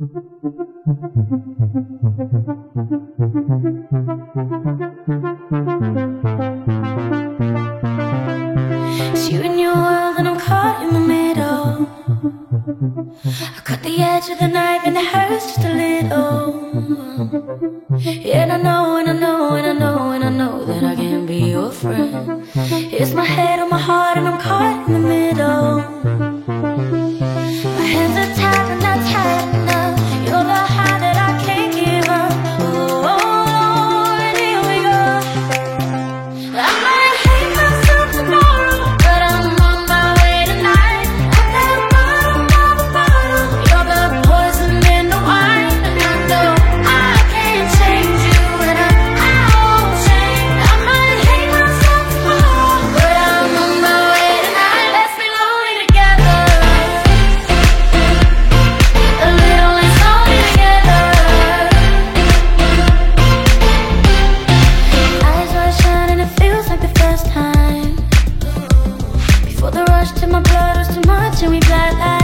It's you and your world, and I'm caught in the middle. I cut the edge of the knife, and it hurts just a little. And I know, and I know, and I know, and I know that I can't be your friend. It's my head or my heart, and I'm caught in the middle. much and we black